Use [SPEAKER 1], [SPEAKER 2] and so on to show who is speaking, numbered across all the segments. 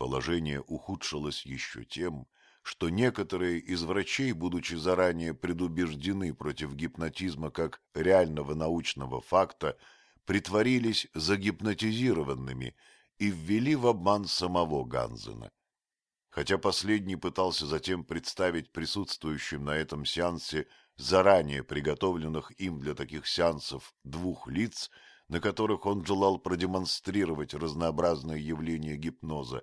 [SPEAKER 1] Положение ухудшилось еще тем, что некоторые из врачей, будучи заранее предубеждены против гипнотизма как реального научного факта, притворились загипнотизированными и ввели в обман самого Ганзена. Хотя последний пытался затем представить присутствующим на этом сеансе заранее приготовленных им для таких сеансов двух лиц, на которых он желал продемонстрировать разнообразные явления гипноза,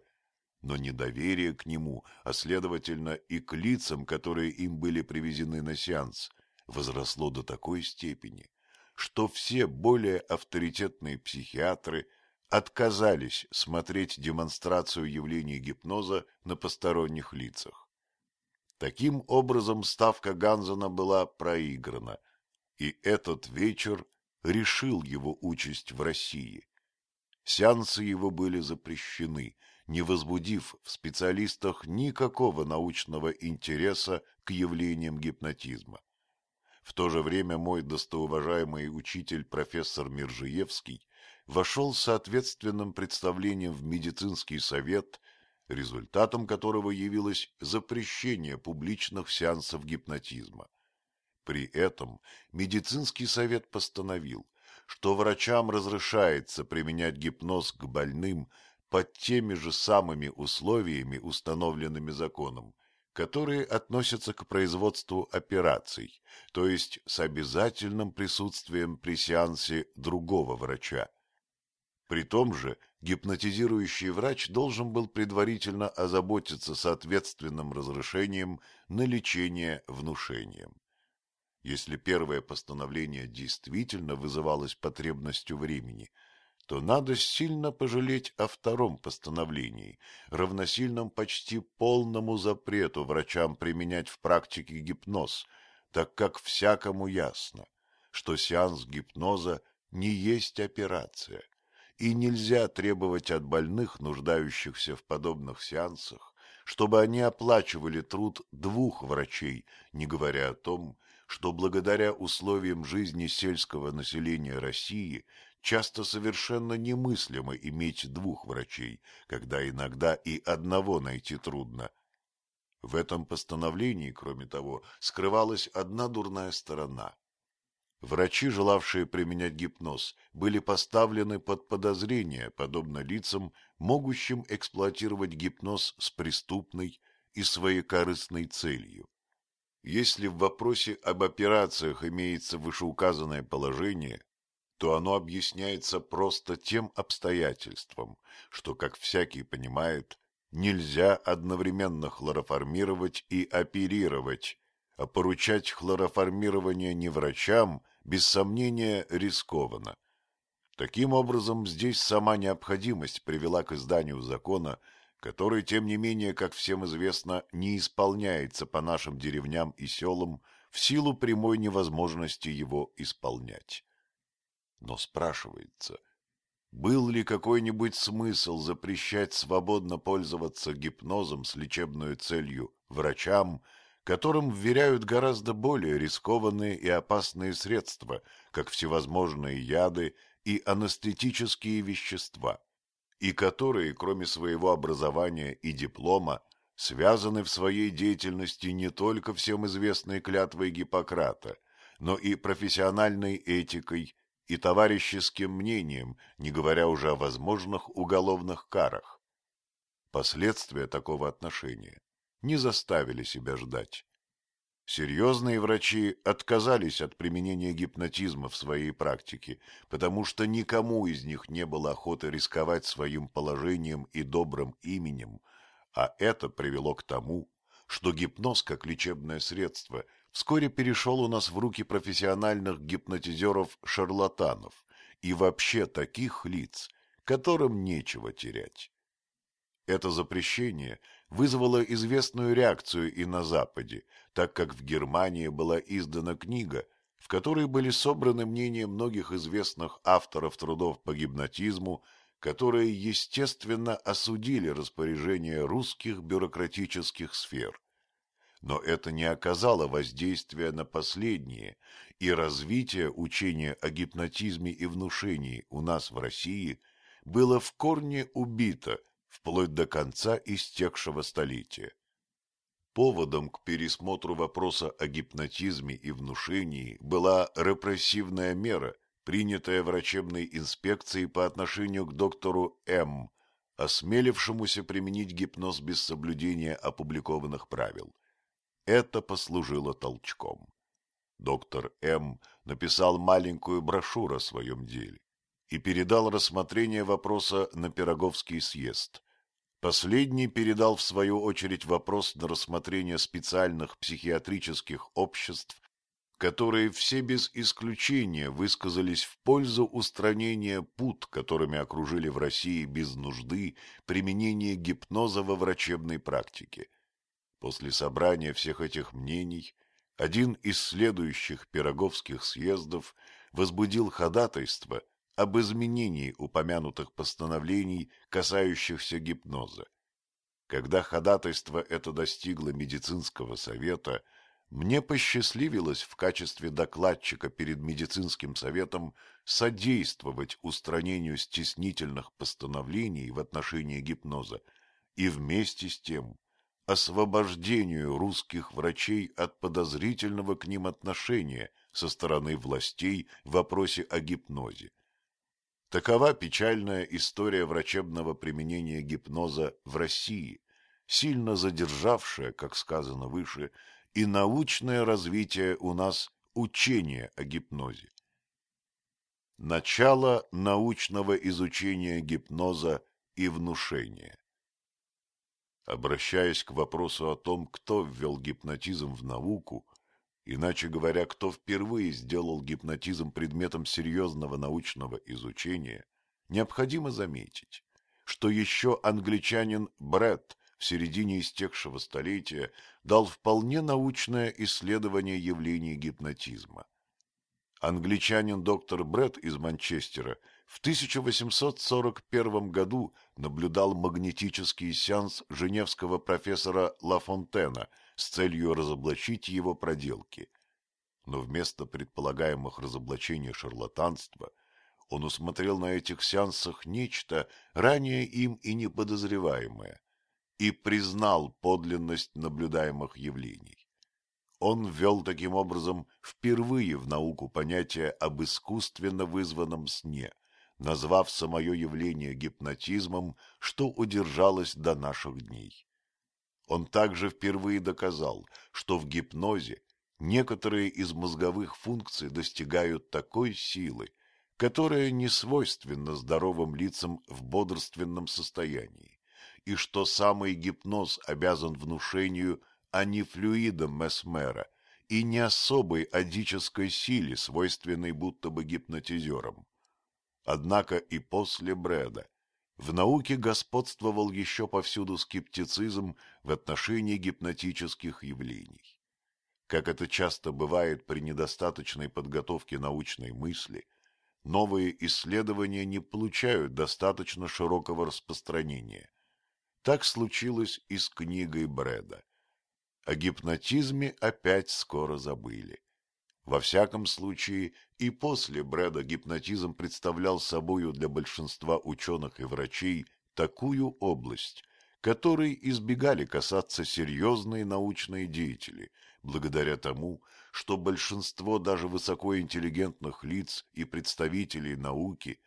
[SPEAKER 1] но недоверие к нему, а следовательно и к лицам, которые им были привезены на сеанс, возросло до такой степени, что все более авторитетные психиатры отказались смотреть демонстрацию явлений гипноза на посторонних лицах. Таким образом, ставка Ганзена была проиграна, и этот вечер решил его участь в России. Сеансы его были запрещены, не возбудив в специалистах никакого научного интереса к явлениям гипнотизма. В то же время мой достоуважаемый учитель профессор Миржиевский вошел с соответственным представлением в медицинский совет, результатом которого явилось запрещение публичных сеансов гипнотизма. При этом медицинский совет постановил, что врачам разрешается применять гипноз к больным под теми же самыми условиями, установленными законом, которые относятся к производству операций, то есть с обязательным присутствием при сеансе другого врача. При том же гипнотизирующий врач должен был предварительно озаботиться соответственным разрешением на лечение внушением. Если первое постановление действительно вызывалось потребностью времени – то надо сильно пожалеть о втором постановлении, равносильном почти полному запрету врачам применять в практике гипноз, так как всякому ясно, что сеанс гипноза не есть операция, и нельзя требовать от больных, нуждающихся в подобных сеансах, чтобы они оплачивали труд двух врачей, не говоря о том, что благодаря условиям жизни сельского населения России часто совершенно немыслимо иметь двух врачей, когда иногда и одного найти трудно. В этом постановлении, кроме того, скрывалась одна дурная сторона. Врачи, желавшие применять гипноз, были поставлены под подозрение, подобно лицам, могущим эксплуатировать гипноз с преступной и своекорыстной целью. Если в вопросе об операциях имеется вышеуказанное положение, то оно объясняется просто тем обстоятельством, что, как всякий понимает, нельзя одновременно хлороформировать и оперировать, а поручать хлороформирование не врачам, без сомнения, рискованно. Таким образом, здесь сама необходимость привела к изданию закона, который, тем не менее, как всем известно, не исполняется по нашим деревням и селам в силу прямой невозможности его исполнять. Но спрашивается, был ли какой-нибудь смысл запрещать свободно пользоваться гипнозом с лечебной целью врачам, которым вверяют гораздо более рискованные и опасные средства, как всевозможные яды и анестетические вещества, и которые, кроме своего образования и диплома, связаны в своей деятельности не только всем известной клятвой Гиппократа, но и профессиональной этикой и товарищеским мнением, не говоря уже о возможных уголовных карах. Последствия такого отношения не заставили себя ждать. Серьезные врачи отказались от применения гипнотизма в своей практике, потому что никому из них не было охоты рисковать своим положением и добрым именем, а это привело к тому, что гипноз как лечебное средство – вскоре перешел у нас в руки профессиональных гипнотизеров-шарлатанов и вообще таких лиц, которым нечего терять. Это запрещение вызвало известную реакцию и на Западе, так как в Германии была издана книга, в которой были собраны мнения многих известных авторов трудов по гипнотизму, которые, естественно, осудили распоряжение русских бюрократических сфер но это не оказало воздействия на последние, и развитие учения о гипнотизме и внушении у нас в России было в корне убито вплоть до конца истекшего столетия. Поводом к пересмотру вопроса о гипнотизме и внушении была репрессивная мера, принятая врачебной инспекцией по отношению к доктору М., осмелившемуся применить гипноз без соблюдения опубликованных правил. Это послужило толчком. Доктор М. написал маленькую брошюру о своем деле и передал рассмотрение вопроса на Пироговский съезд. Последний передал в свою очередь вопрос на рассмотрение специальных психиатрических обществ, которые все без исключения высказались в пользу устранения пут, которыми окружили в России без нужды применение гипноза во врачебной практике. После собрания всех этих мнений один из следующих пироговских съездов возбудил ходатайство – об изменении упомянутых постановлений, касающихся гипноза. Когда ходатайство это достигло медицинского совета, мне посчастливилось в качестве докладчика перед медицинским советом содействовать устранению стеснительных постановлений в отношении гипноза и вместе с тем освобождению русских врачей от подозрительного к ним отношения со стороны властей в вопросе о гипнозе. Такова печальная история врачебного применения гипноза в России, сильно задержавшая, как сказано выше, и научное развитие у нас учения о гипнозе. Начало научного изучения гипноза и внушения. Обращаясь к вопросу о том, кто ввел гипнотизм в науку, Иначе говоря, кто впервые сделал гипнотизм предметом серьезного научного изучения, необходимо заметить, что еще англичанин Бретт в середине истекшего столетия дал вполне научное исследование явлений гипнотизма. Англичанин доктор Бретт из Манчестера в 1841 году наблюдал магнетический сеанс женевского профессора Лафонтена – с целью разоблачить его проделки. Но вместо предполагаемых разоблачений шарлатанства он усмотрел на этих сеансах нечто, ранее им и неподозреваемое, и признал подлинность наблюдаемых явлений. Он ввел таким образом впервые в науку понятие об искусственно вызванном сне, назвав самое явление гипнотизмом, что удержалось до наших дней. Он также впервые доказал, что в гипнозе некоторые из мозговых функций достигают такой силы, которая не свойственна здоровым лицам в бодрственном состоянии, и что самый гипноз обязан внушению, а не флюидам Месмера, и не особой адической силе, свойственной будто бы гипнотизерам. Однако и после Бреда в науке господствовал еще повсюду скептицизм в отношении гипнотических явлений. Как это часто бывает при недостаточной подготовке научной мысли, новые исследования не получают достаточно широкого распространения. Так случилось и с книгой Бреда. О гипнотизме опять скоро забыли. Во всяком случае, и после Брэда гипнотизм представлял собою для большинства ученых и врачей такую область, которой избегали касаться серьезные научные деятели, благодаря тому, что большинство даже высокоинтеллигентных лиц и представителей науки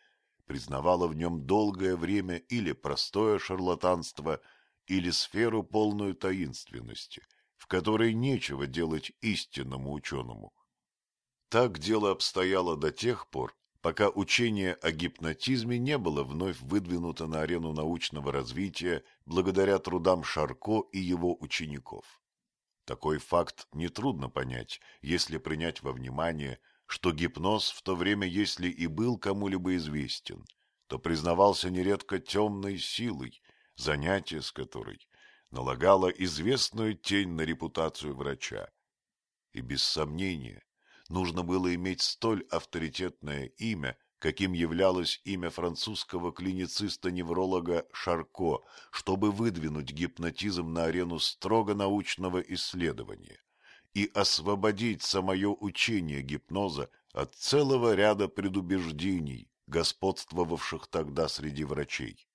[SPEAKER 1] признавало в нем долгое время или простое шарлатанство, или сферу полную таинственности, в которой нечего делать истинному ученому. Так дело обстояло до тех пор, пока учение о гипнотизме не было вновь выдвинуто на арену научного развития благодаря трудам Шарко и его учеников. Такой факт нетрудно понять, если принять во внимание, что гипноз в то время, если и был кому-либо известен, то признавался нередко темной силой, занятие с которой налагало известную тень на репутацию врача. И без сомнения, нужно было иметь столь авторитетное имя, каким являлось имя французского клинициста-невролога Шарко, чтобы выдвинуть гипнотизм на арену строго научного исследования и освободить самое учение гипноза от целого ряда предубеждений, господствовавших тогда среди врачей.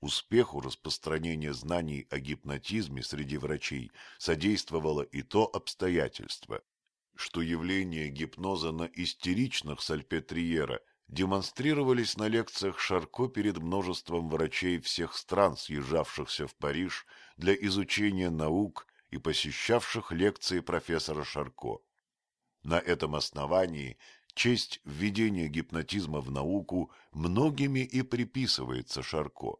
[SPEAKER 1] Успеху распространения знаний о гипнотизме среди врачей содействовало и то обстоятельство, что явления гипноза на истеричных сальпетриера демонстрировались на лекциях Шарко перед множеством врачей всех стран, съезжавшихся в Париж для изучения наук и посещавших лекции профессора Шарко. На этом основании честь введения гипнотизма в науку многими и приписывается Шарко.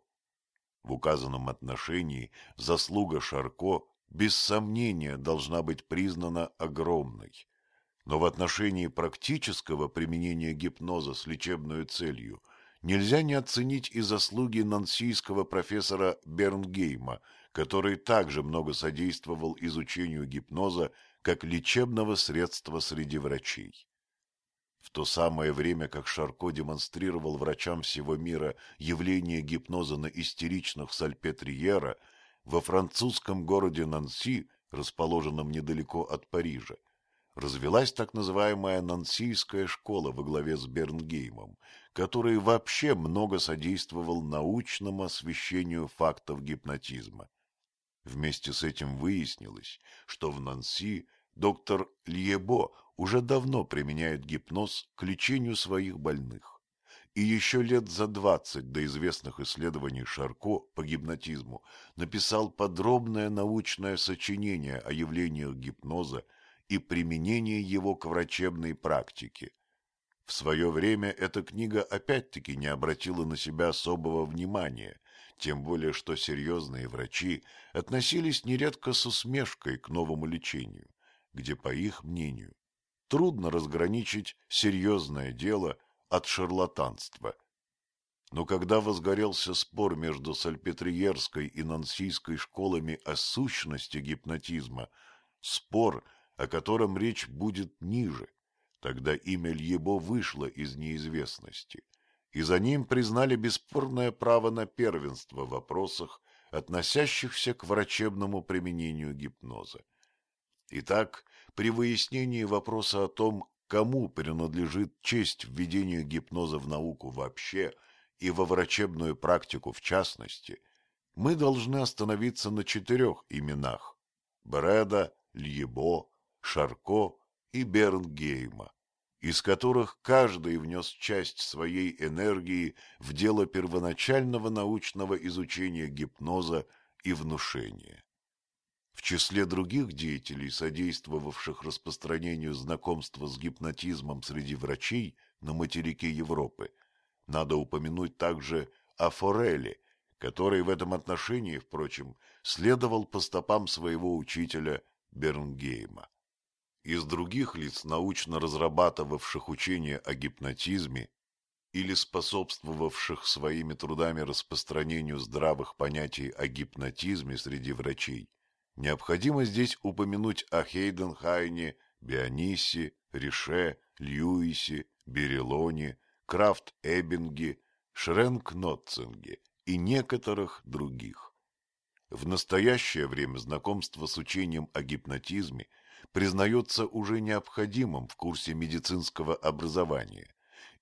[SPEAKER 1] В указанном отношении заслуга Шарко без сомнения должна быть признана огромной. Но в отношении практического применения гипноза с лечебной целью нельзя не оценить и заслуги нансийского профессора Бернгейма, который также много содействовал изучению гипноза как лечебного средства среди врачей. В то самое время, как Шарко демонстрировал врачам всего мира явление гипноза на истеричных сальпетриера, во французском городе Нанси, расположенном недалеко от Парижа, развелась так называемая Нансийская школа во главе с Бернгеймом, который вообще много содействовал научному освещению фактов гипнотизма. Вместе с этим выяснилось, что в Нанси доктор Льебо уже давно применяет гипноз к лечению своих больных. И еще лет за двадцать до известных исследований Шарко по гипнотизму написал подробное научное сочинение о явлениях гипноза и применении его к врачебной практике. В свое время эта книга опять-таки не обратила на себя особого внимания, тем более что серьезные врачи относились нередко с усмешкой к новому лечению, где, по их мнению, трудно разграничить серьезное дело от шарлатанства. Но когда возгорелся спор между Сальпетриерской и Нансийской школами о сущности гипнотизма, спор, о котором речь будет ниже, тогда имя Льебо вышло из неизвестности, и за ним признали бесспорное право на первенство в вопросах, относящихся к врачебному применению гипноза. Итак, при выяснении вопроса о том, кому принадлежит честь введения гипноза в науку вообще и во врачебную практику в частности, мы должны остановиться на четырех именах – Бреда, Льебо, Шарко и Бернгейма, из которых каждый внес часть своей энергии в дело первоначального научного изучения гипноза и внушения. В числе других деятелей, содействовавших распространению знакомства с гипнотизмом среди врачей на материке Европы, надо упомянуть также о Фореле, который в этом отношении, впрочем, следовал по стопам своего учителя Бернгейма. Из других лиц, научно разрабатывавших учение о гипнотизме или способствовавших своими трудами распространению здравых понятий о гипнотизме среди врачей, Необходимо здесь упомянуть о Хейденхайне, Бионисе, Рише, Льюисе, Берилоне, Крафт-Эббинге, Шренк-Нотцинге и некоторых других. В настоящее время знакомство с учением о гипнотизме признается уже необходимым в курсе медицинского образования,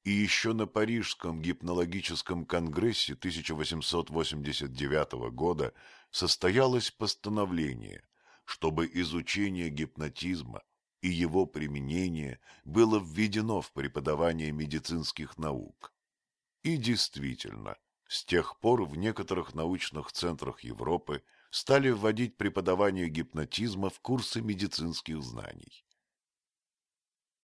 [SPEAKER 1] и еще на Парижском гипнологическом конгрессе 1889 года состоялось постановление, чтобы изучение гипнотизма и его применение было введено в преподавание медицинских наук. И действительно, с тех пор в некоторых научных центрах Европы стали вводить преподавание гипнотизма в курсы медицинских знаний.